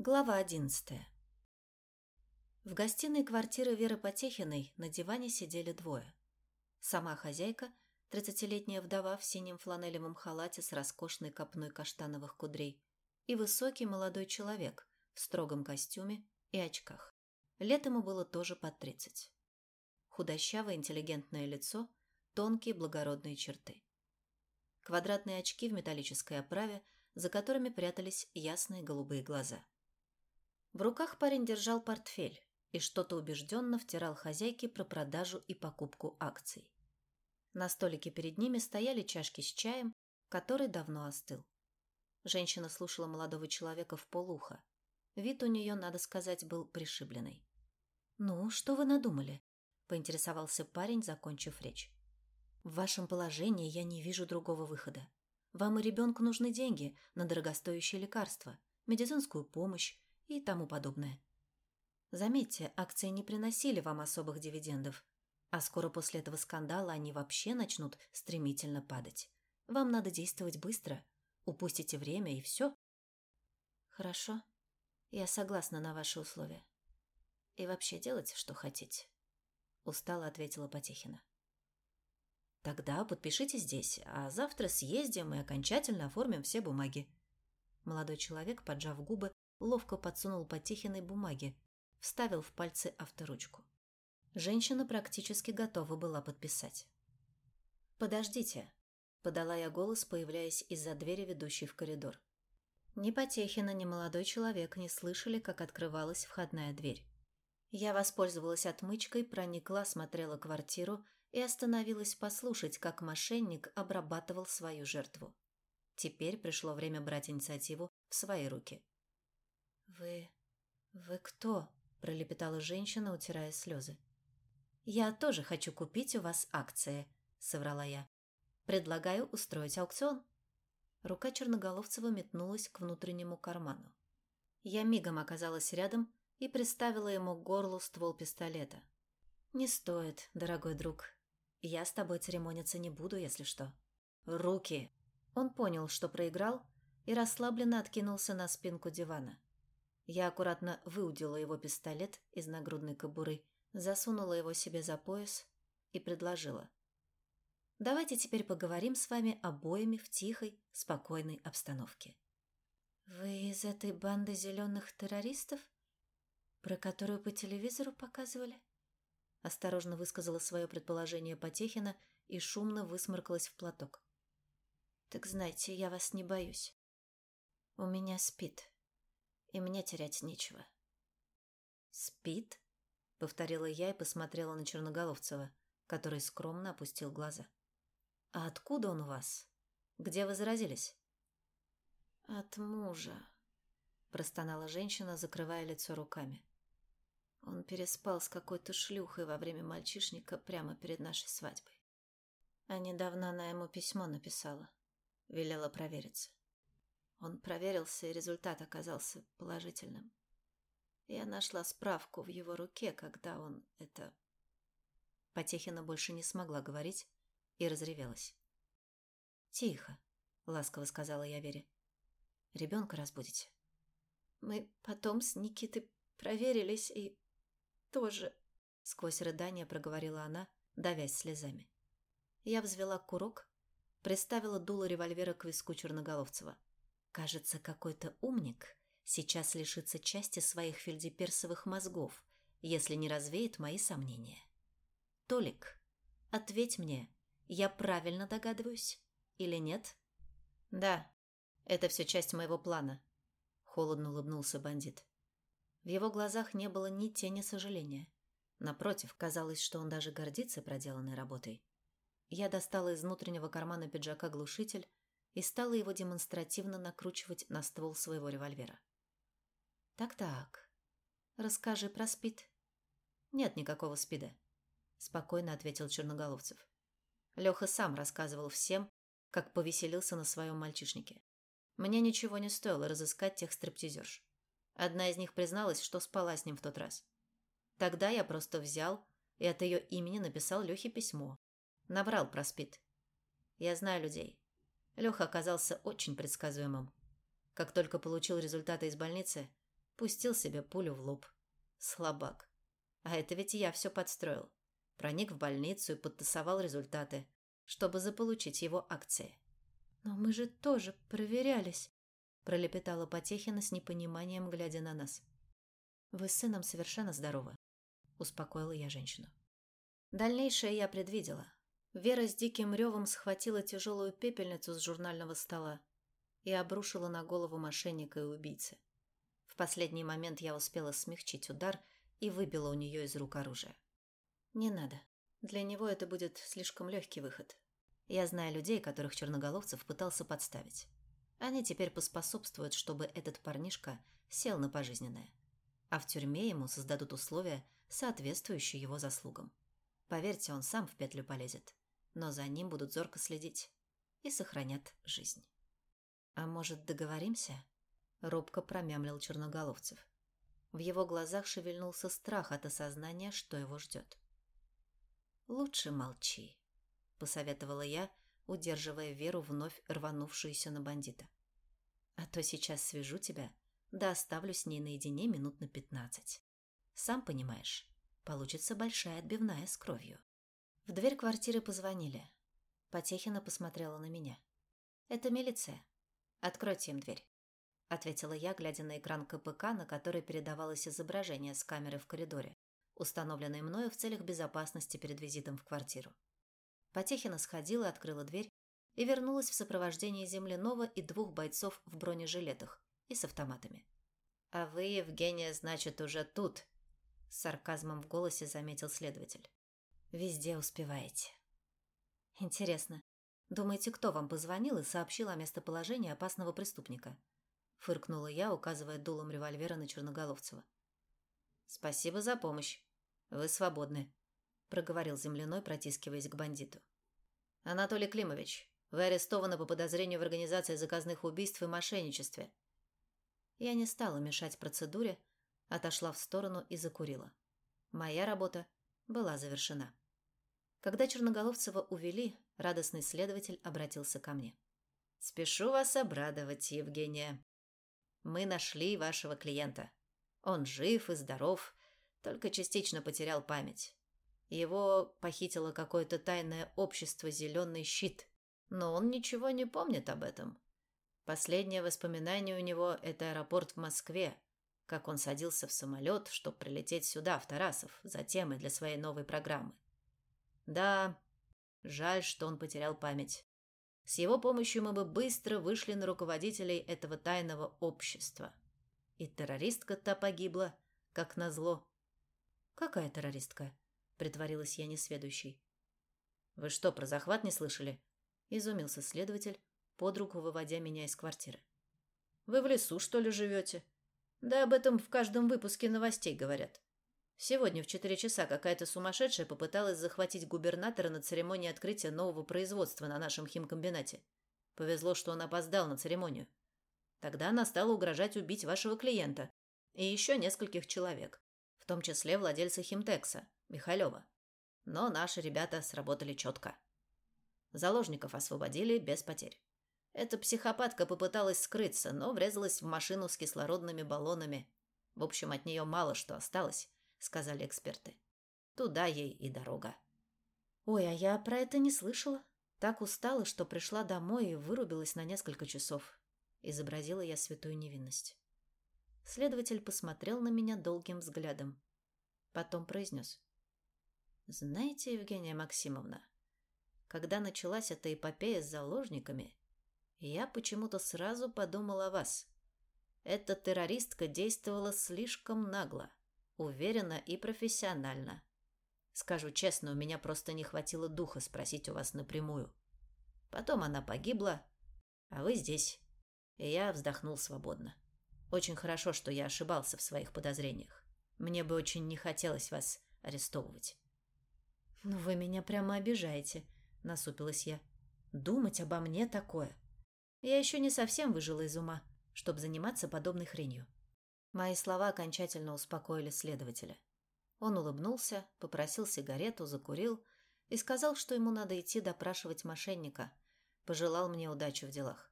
Глава одиннадцатая. В гостиной квартиры Веры Потехиной на диване сидели двое. Сама хозяйка, тридцатилетняя вдова в синем фланелевом халате с роскошной копной каштановых кудрей, и высокий молодой человек в строгом костюме и очках. Лет ему было тоже под тридцать. Худощавое интеллигентное лицо, тонкие благородные черты. Квадратные очки в металлической оправе, за которыми прятались ясные голубые глаза – в руках парень держал портфель и что-то убежденно втирал хозяйке про продажу и покупку акций. На столике перед ними стояли чашки с чаем, который давно остыл. Женщина слушала молодого человека в полуха. Вид у нее, надо сказать, был пришибленный. «Ну, что вы надумали?» – поинтересовался парень, закончив речь. «В вашем положении я не вижу другого выхода. Вам и ребенку нужны деньги на дорогостоящие лекарства, медицинскую помощь, и тому подобное. Заметьте, акции не приносили вам особых дивидендов, а скоро после этого скандала они вообще начнут стремительно падать. Вам надо действовать быстро. Упустите время и все. Хорошо. Я согласна на ваши условия. И вообще делайте, что хотите. Устало ответила Потехина. Тогда подпишите здесь, а завтра съездим и окончательно оформим все бумаги. Молодой человек, поджав губы, ловко подсунул Потехиной бумаги, вставил в пальцы авторучку. Женщина практически готова была подписать. «Подождите», – подала я голос, появляясь из-за двери, ведущей в коридор. Ни Потехина, ни молодой человек не слышали, как открывалась входная дверь. Я воспользовалась отмычкой, проникла, смотрела квартиру и остановилась послушать, как мошенник обрабатывал свою жертву. Теперь пришло время брать инициативу в свои руки. «Вы... вы кто?» – пролепетала женщина, утирая слезы. «Я тоже хочу купить у вас акции», – соврала я. «Предлагаю устроить аукцион». Рука Черноголовцева метнулась к внутреннему карману. Я мигом оказалась рядом и приставила ему к горлу ствол пистолета. «Не стоит, дорогой друг. Я с тобой церемониться не буду, если что». «Руки!» Он понял, что проиграл, и расслабленно откинулся на спинку дивана. Я аккуратно выудила его пистолет из нагрудной кобуры, засунула его себе за пояс и предложила. «Давайте теперь поговорим с вами обоими в тихой, спокойной обстановке». «Вы из этой банды зеленых террористов, про которую по телевизору показывали?» Осторожно высказала свое предположение Потехина и шумно высморкалась в платок. «Так знаете, я вас не боюсь. У меня спит и мне терять нечего. «Спит?» — повторила я и посмотрела на Черноголовцева, который скромно опустил глаза. «А откуда он у вас? Где вы заразились?» «От мужа», — простонала женщина, закрывая лицо руками. Он переспал с какой-то шлюхой во время мальчишника прямо перед нашей свадьбой. А недавно она ему письмо написала. Велела провериться. Он проверился, и результат оказался положительным. Я нашла справку в его руке, когда он это... Потехина больше не смогла говорить и разревелась. «Тихо», — ласково сказала я Вере. «Ребенка разбудите». «Мы потом с Никитой проверились и тоже...» Сквозь рыдание проговорила она, давясь слезами. Я взвела курок, приставила дуло револьвера к виску Черноголовцева. Кажется, какой-то умник сейчас лишится части своих фельдеперсовых мозгов, если не развеет мои сомнения. Толик, ответь мне, я правильно догадываюсь или нет? Да, это все часть моего плана, холодно улыбнулся бандит. В его глазах не было ни тени сожаления. Напротив, казалось, что он даже гордится проделанной работой. Я достала из внутреннего кармана пиджака глушитель и стала его демонстративно накручивать на ствол своего револьвера. «Так-так, расскажи про СПИД». «Нет никакого СПИДа», – спокойно ответил Черноголовцев. Леха сам рассказывал всем, как повеселился на своем мальчишнике. Мне ничего не стоило разыскать тех стриптизерш. Одна из них призналась, что спала с ним в тот раз. Тогда я просто взял и от ее имени написал Лехе письмо. Набрал про СПИД. Я знаю людей. Леха оказался очень предсказуемым. Как только получил результаты из больницы, Пустил себе пулю в лоб. Слабак. А это ведь я все подстроил. Проник в больницу и подтасовал результаты, чтобы заполучить его акции. «Но мы же тоже проверялись», – пролепетала Потехина с непониманием, глядя на нас. «Вы с сыном совершенно здоровы», – успокоила я женщину. Дальнейшее я предвидела. Вера с диким ревом схватила тяжелую пепельницу с журнального стола и обрушила на голову мошенника и убийцы. В последний момент я успела смягчить удар и выбила у нее из рук оружие. «Не надо. Для него это будет слишком легкий выход. Я знаю людей, которых Черноголовцев пытался подставить. Они теперь поспособствуют, чтобы этот парнишка сел на пожизненное. А в тюрьме ему создадут условия, соответствующие его заслугам. Поверьте, он сам в петлю полезет. Но за ним будут зорко следить и сохранят жизнь. «А может, договоримся?» — робко промямлил Черноголовцев. В его глазах шевельнулся страх от осознания, что его ждет. «Лучше молчи», — посоветовала я, удерживая Веру, вновь рванувшуюся на бандита. «А то сейчас свяжу тебя, да оставлю с ней наедине минут на пятнадцать. Сам понимаешь, получится большая отбивная с кровью». В дверь квартиры позвонили. Потехина посмотрела на меня. «Это милиция. Откройте им дверь», — ответила я, глядя на экран КПК, на который передавалось изображение с камеры в коридоре, установленной мною в целях безопасности перед визитом в квартиру. Потехина сходила, открыла дверь и вернулась в сопровождении земляного и двух бойцов в бронежилетах и с автоматами. «А вы, Евгения, значит, уже тут?» С сарказмом в голосе заметил следователь. «Везде успеваете». «Интересно, думаете, кто вам позвонил и сообщил о местоположении опасного преступника?» Фыркнула я, указывая дулом револьвера на Черноголовцева. «Спасибо за помощь. Вы свободны», – проговорил земляной, протискиваясь к бандиту. «Анатолий Климович, вы арестованы по подозрению в организации заказных убийств и мошенничестве». Я не стала мешать процедуре, отошла в сторону и закурила. Моя работа была завершена. Когда Черноголовцева увели, радостный следователь обратился ко мне. «Спешу вас обрадовать, Евгения. Мы нашли вашего клиента. Он жив и здоров, только частично потерял память. Его похитило какое-то тайное общество «Зеленый щит», но он ничего не помнит об этом. Последнее воспоминание у него – это аэропорт в Москве, как он садился в самолет, чтобы прилететь сюда, в Тарасов, за темой для своей новой программы. Да, жаль, что он потерял память. С его помощью мы бы быстро вышли на руководителей этого тайного общества. И террористка-то погибла, как назло. «Какая террористка?» притворилась я несведущей. «Вы что, про захват не слышали?» – изумился следователь, под руку выводя меня из квартиры. «Вы в лесу, что ли, живете?» «Да об этом в каждом выпуске новостей говорят. Сегодня в четыре часа какая-то сумасшедшая попыталась захватить губернатора на церемонии открытия нового производства на нашем химкомбинате. Повезло, что он опоздал на церемонию. Тогда она стала угрожать убить вашего клиента и еще нескольких человек, в том числе владельца химтекса, Михалева. Но наши ребята сработали четко. Заложников освободили без потерь. Эта психопатка попыталась скрыться, но врезалась в машину с кислородными баллонами. В общем, от нее мало что осталось, сказали эксперты. Туда ей и дорога. Ой, а я про это не слышала. Так устала, что пришла домой и вырубилась на несколько часов. Изобразила я святую невинность. Следователь посмотрел на меня долгим взглядом. Потом произнес. Знаете, Евгения Максимовна, когда началась эта эпопея с заложниками, я почему-то сразу подумал о вас. Эта террористка действовала слишком нагло, уверенно и профессионально. Скажу честно, у меня просто не хватило духа спросить у вас напрямую. Потом она погибла, а вы здесь. И я вздохнул свободно. Очень хорошо, что я ошибался в своих подозрениях. Мне бы очень не хотелось вас арестовывать. «Ну вы меня прямо обижаете», — насупилась я. «Думать обо мне такое. Я еще не совсем выжила из ума, чтобы заниматься подобной хренью». Мои слова окончательно успокоили следователя. Он улыбнулся, попросил сигарету, закурил и сказал, что ему надо идти допрашивать мошенника. Пожелал мне удачи в делах.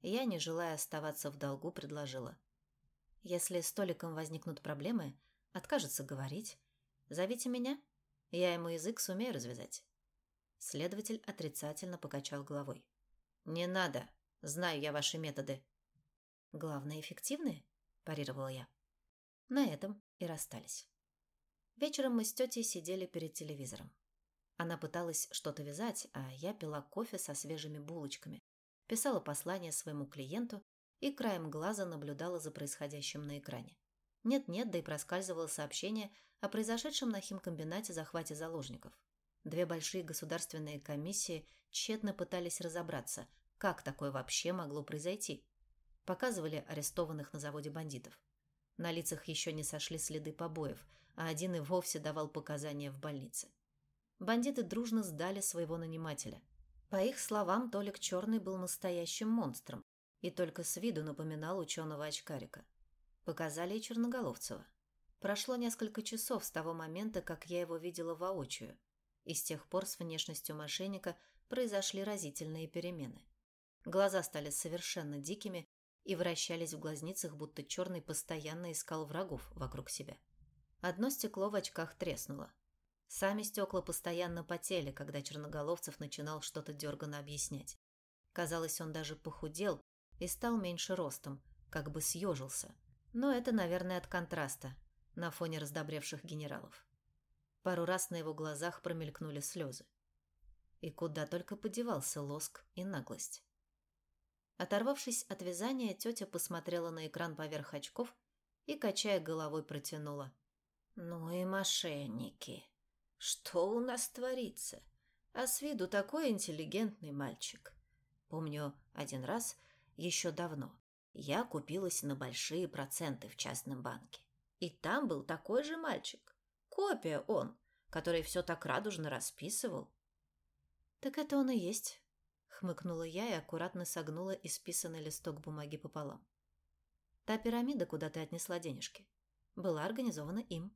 Я, не желая оставаться в долгу, предложила. Если с Толиком возникнут проблемы, откажется говорить, зовите меня, я ему язык сумею развязать. Следователь отрицательно покачал головой. «Не надо. Знаю я ваши методы». «Главное, эффективные?» – парировала я. На этом и расстались. Вечером мы с тетей сидели перед телевизором. Она пыталась что-то вязать, а я пила кофе со свежими булочками, писала послание своему клиенту и краем глаза наблюдала за происходящим на экране. Нет-нет, да и проскальзывало сообщение о произошедшем на химкомбинате захвате заложников. Две большие государственные комиссии тщетно пытались разобраться, как такое вообще могло произойти. Показывали арестованных на заводе бандитов. На лицах еще не сошли следы побоев, а один и вовсе давал показания в больнице. Бандиты дружно сдали своего нанимателя. По их словам, Толик Черный был настоящим монстром, и только с виду напоминал ученого-очкарика. Показали и Черноголовцева. Прошло несколько часов с того момента, как я его видела воочию, и с тех пор с внешностью мошенника произошли разительные перемены. Глаза стали совершенно дикими и вращались в глазницах, будто черный постоянно искал врагов вокруг себя. Одно стекло в очках треснуло. Сами стекла постоянно потели, когда Черноголовцев начинал что-то дерганно объяснять. Казалось, он даже похудел и стал меньше ростом, как бы съежился. Но это, наверное, от контраста на фоне раздобревших генералов. Пару раз на его глазах промелькнули слезы. И куда только подевался лоск и наглость. Оторвавшись от вязания, тетя посмотрела на экран поверх очков и, качая головой, протянула. «Ну и мошенники! Что у нас творится? А с виду такой интеллигентный мальчик. Помню, один раз еще давно. Я купилась на большие проценты в частном банке. И там был такой же мальчик. Копия он, который все так радужно расписывал. «Так это он и есть», — хмыкнула я и аккуратно согнула исписанный листок бумаги пополам. «Та пирамида, куда ты отнесла денежки, была организована им».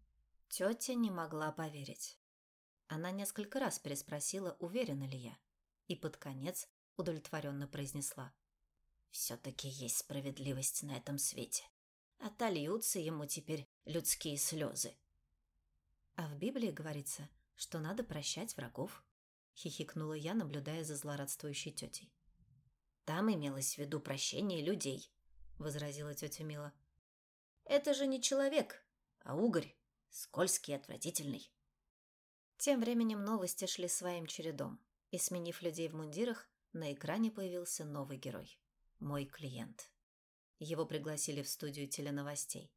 Тетя не могла поверить. Она несколько раз переспросила, уверена ли я, и под конец удовлетворенно произнесла. Все-таки есть справедливость на этом свете. Отольются ему теперь людские слезы. А в Библии говорится, что надо прощать врагов, хихикнула я, наблюдая за злорадствующей тетей. Там имелось в виду прощение людей, возразила тетя Мила. Это же не человек, а угорь, скользкий и отвратительный. Тем временем новости шли своим чередом, и, сменив людей в мундирах, на экране появился новый герой. Мой клиент. Его пригласили в студию теленовостей.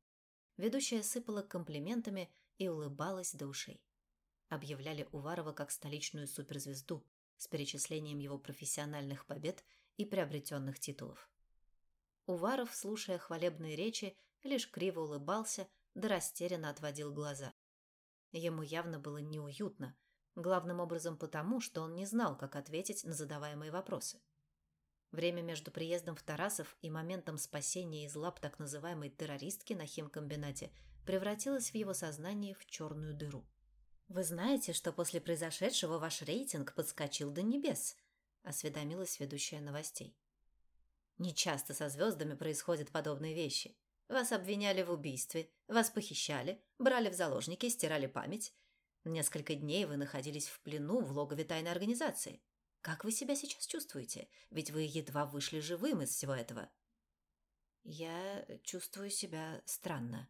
Ведущая сыпала комплиментами и улыбалась до ушей. Объявляли Уварова как столичную суперзвезду с перечислением его профессиональных побед и приобретенных титулов. Уваров, слушая хвалебные речи, лишь криво улыбался да растерянно отводил глаза. Ему явно было неуютно, главным образом потому, что он не знал, как ответить на задаваемые вопросы. Время между приездом в Тарасов и моментом спасения из лап так называемой террористки на химкомбинате превратилось в его сознание в черную дыру. «Вы знаете, что после произошедшего ваш рейтинг подскочил до небес?» – осведомилась ведущая новостей. «Нечасто со звездами происходят подобные вещи. Вас обвиняли в убийстве, вас похищали, брали в заложники, стирали память. Несколько дней вы находились в плену в логове тайной организации. Как вы себя сейчас чувствуете? Ведь вы едва вышли живым из всего этого. Я чувствую себя странно,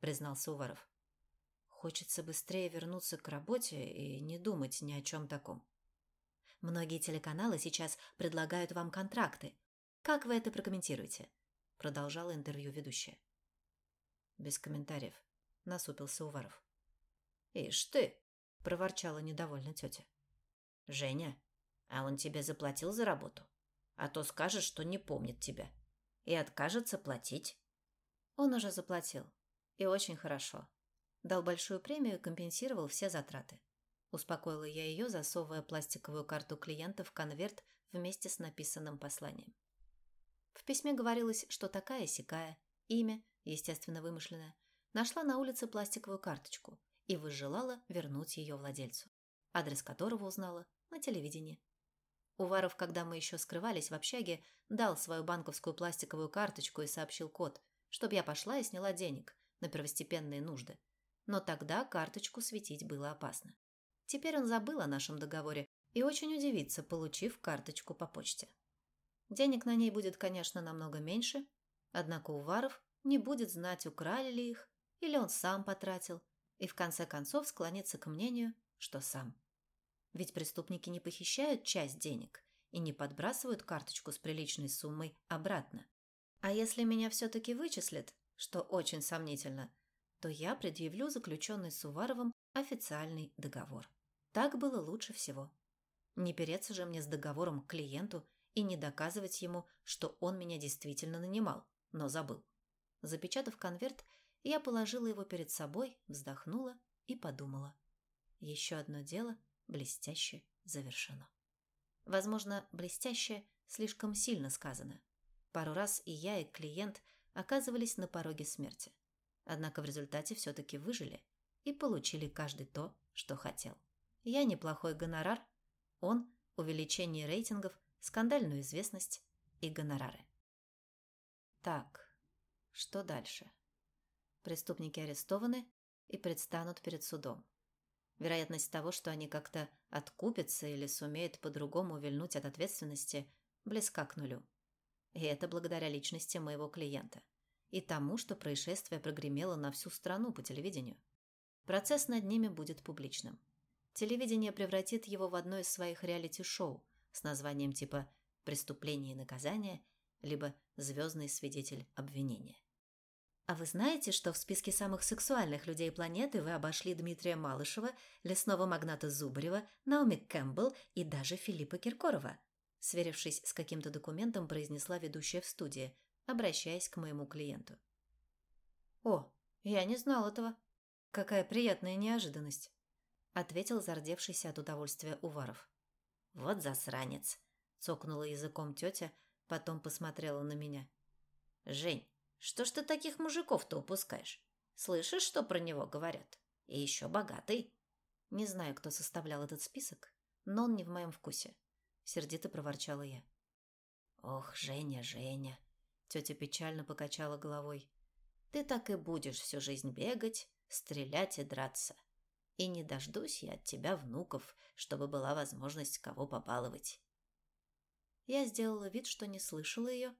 признался Уваров. Хочется быстрее вернуться к работе и не думать ни о чем таком. Многие телеканалы сейчас предлагают вам контракты. Как вы это прокомментируете? Продолжала интервью ведущая. Без комментариев. Насупился Уваров. «Ишь ты!» – проворчала недовольно тетя. «Женя, а он тебе заплатил за работу. А то скажет, что не помнит тебя. И откажется платить. Он уже заплатил. И очень хорошо. Дал большую премию и компенсировал все затраты. Успокоила я ее, засовывая пластиковую карту клиента в конверт вместе с написанным посланием. В письме говорилось, что такая-сякая, имя, естественно вымышленное, нашла на улице пластиковую карточку и выжелала вернуть ее владельцу, адрес которого узнала на телевидении. Уваров, когда мы еще скрывались в общаге, дал свою банковскую пластиковую карточку и сообщил код, чтобы я пошла и сняла денег на первостепенные нужды. Но тогда карточку светить было опасно. Теперь он забыл о нашем договоре и очень удивится, получив карточку по почте. Денег на ней будет, конечно, намного меньше, однако Уваров не будет знать, украли ли их, или он сам потратил, и в конце концов склонится к мнению, что сам. Ведь преступники не похищают часть денег и не подбрасывают карточку с приличной суммой обратно. А если меня все-таки вычислят, что очень сомнительно, то я предъявлю заключенный с Уваровым официальный договор. Так было лучше всего. Не переться же мне с договором к клиенту и не доказывать ему, что он меня действительно нанимал, но забыл. Запечатав конверт, я положила его перед собой, вздохнула и подумала. Еще одно дело блестяще завершено. Возможно, блестяще слишком сильно сказано. Пару раз и я, и клиент оказывались на пороге смерти. Однако в результате все-таки выжили и получили каждый то, что хотел. Я неплохой гонорар, он – увеличение рейтингов, скандальную известность и гонорары. Так, что дальше? Преступники арестованы и предстанут перед судом. Вероятность того, что они как-то откупятся или сумеют по-другому увильнуть от ответственности, близка к нулю. И это благодаря личности моего клиента. И тому, что происшествие прогремело на всю страну по телевидению. Процесс над ними будет публичным. Телевидение превратит его в одно из своих реалити-шоу с названием типа «Преступление и наказание» либо «Звездный свидетель обвинения». А вы знаете, что в списке самых сексуальных людей планеты вы обошли Дмитрия Малышева, лесного магната Зубарева, Наоми Кэмпбелл и даже Филиппа Киркорова? Сверившись с каким-то документом, произнесла ведущая в студии, обращаясь к моему клиенту. «О, я не знал этого. Какая приятная неожиданность!» ответил зардевшийся от удовольствия Уваров. «Вот засранец!» – цокнула языком тетя, потом посмотрела на меня. «Жень, что ж ты таких мужиков-то упускаешь? Слышишь, что про него говорят? И еще богатый. Не знаю, кто составлял этот список, но он не в моем вкусе. Сердито проворчала я. Ох, Женя, Женя. Тетя печально покачала головой. Ты так и будешь всю жизнь бегать, стрелять и драться. И не дождусь я от тебя внуков, чтобы была возможность кого побаловать. Я сделала вид, что не слышала ее,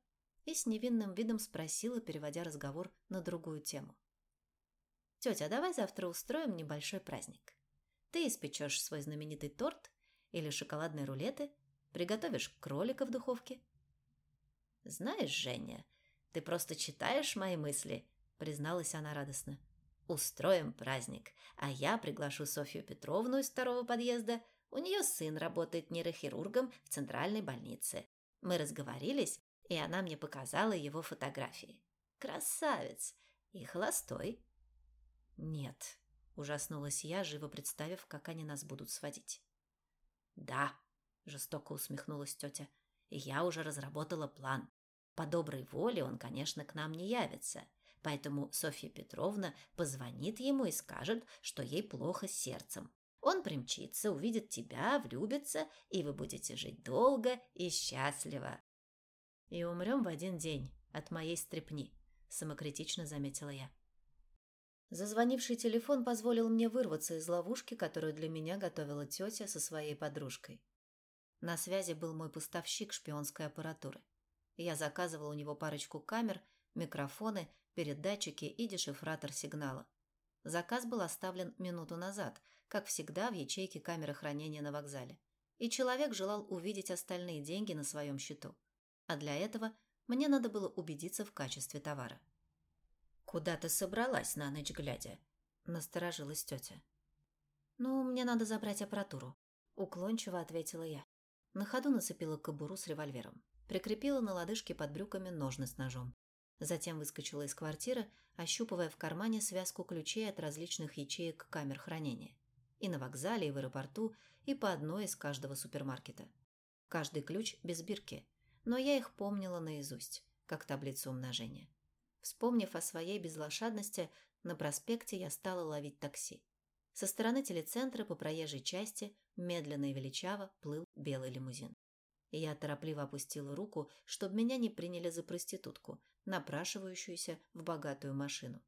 и с невинным видом спросила, переводя разговор на другую тему. «Тетя, давай завтра устроим небольшой праздник. Ты испечешь свой знаменитый торт или шоколадные рулеты, приготовишь кролика в духовке». «Знаешь, Женя, ты просто читаешь мои мысли», — призналась она радостно. «Устроим праздник, а я приглашу Софью Петровну из второго подъезда. У нее сын работает нейрохирургом в центральной больнице. Мы разговорились, и она мне показала его фотографии. Красавец! И холостой. Нет, ужаснулась я, живо представив, как они нас будут сводить. Да, жестоко усмехнулась тетя, я уже разработала план. По доброй воле он, конечно, к нам не явится, поэтому Софья Петровна позвонит ему и скажет, что ей плохо с сердцем. Он примчится, увидит тебя, влюбится, и вы будете жить долго и счастливо. И умрем в один день от моей стрепни, самокритично заметила я. Зазвонивший телефон позволил мне вырваться из ловушки, которую для меня готовила тетя со своей подружкой. На связи был мой поставщик шпионской аппаратуры. Я заказывал у него парочку камер, микрофоны, передатчики и дешифратор сигнала. Заказ был оставлен минуту назад, как всегда в ячейке камеры хранения на вокзале. И человек желал увидеть остальные деньги на своем счету а для этого мне надо было убедиться в качестве товара. «Куда ты собралась на ночь глядя?» – насторожилась тетя. «Ну, мне надо забрать аппаратуру», – уклончиво ответила я. На ходу нацепила кобуру с револьвером, прикрепила на лодыжке под брюками ножны с ножом. Затем выскочила из квартиры, ощупывая в кармане связку ключей от различных ячеек камер хранения. И на вокзале, и в аэропорту, и по одной из каждого супермаркета. Каждый ключ без бирки – но я их помнила наизусть, как таблицу умножения. Вспомнив о своей безлошадности, на проспекте я стала ловить такси. Со стороны телецентра по проезжей части медленно и величаво плыл белый лимузин. Я торопливо опустила руку, чтобы меня не приняли за проститутку, напрашивающуюся в богатую машину.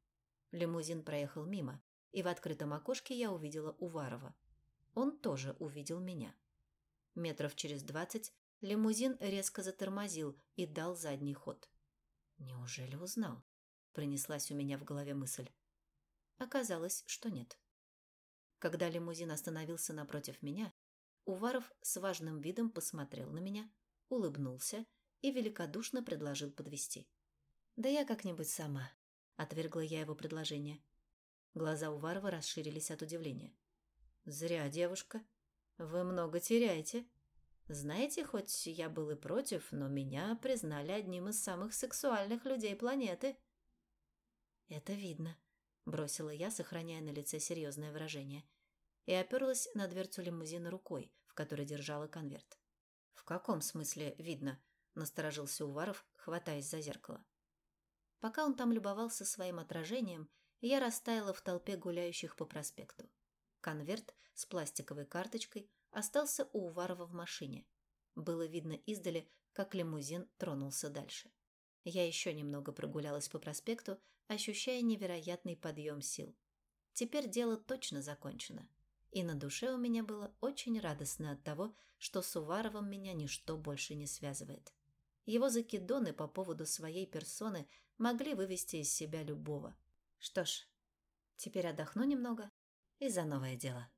Лимузин проехал мимо, и в открытом окошке я увидела Уварова. Он тоже увидел меня. Метров через двадцать лимузин резко затормозил и дал задний ход. «Неужели узнал?» – пронеслась у меня в голове мысль. Оказалось, что нет. Когда лимузин остановился напротив меня, Уваров с важным видом посмотрел на меня, улыбнулся и великодушно предложил подвести. «Да я как-нибудь сама», — отвергла я его предложение. Глаза Уварова расширились от удивления. «Зря, девушка. Вы много теряете. Знаете, хоть я был и против, но меня признали одним из самых сексуальных людей планеты». «Это видно», — бросила я, сохраняя на лице серьезное выражение, и оперлась на дверцу лимузина рукой, в которой держала конверт. «В каком смысле видно?» — насторожился Уваров, хватаясь за зеркало. Пока он там любовался своим отражением, я растаяла в толпе гуляющих по проспекту. Конверт с пластиковой карточкой остался у Уварова в машине. Было видно издали, как лимузин тронулся дальше. Я еще немного прогулялась по проспекту, ощущая невероятный подъем сил. Теперь дело точно закончено. И на душе у меня было очень радостно от того, что с Уваровым меня ничто больше не связывает. Его закидоны по поводу своей персоны могли вывести из себя любого. Что ж, теперь отдохну немного и за новое дело.